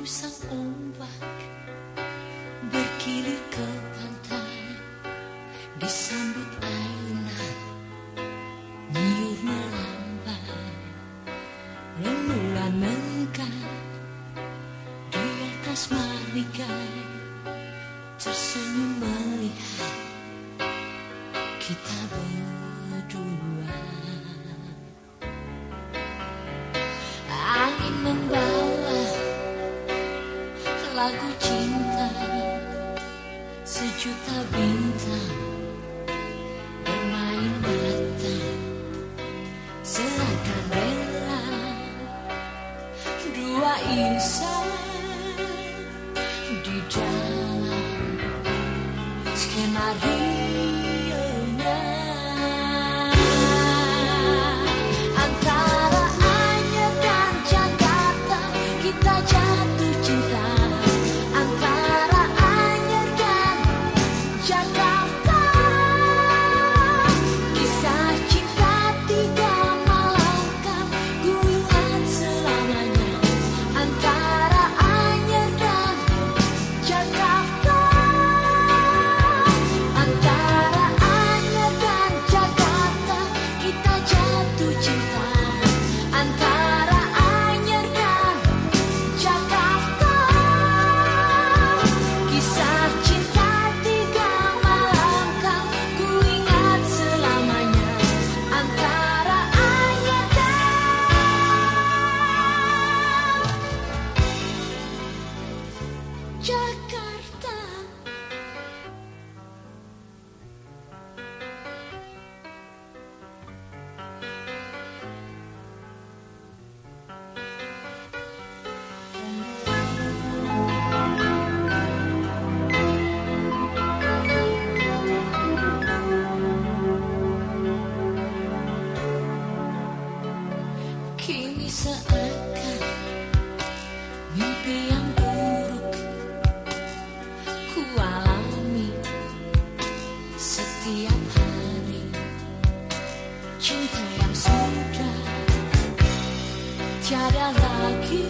rusak ombak berkilir ke pantai disambut ayunan nyur melambai rembulan menggang di atas maligai tersenyum melihat kita berdua. Lagu cinta Sejuta bintang Bermain mata. Serahkan rela Dua insan Di dalam Skenario cinta yang sudah tiada lagi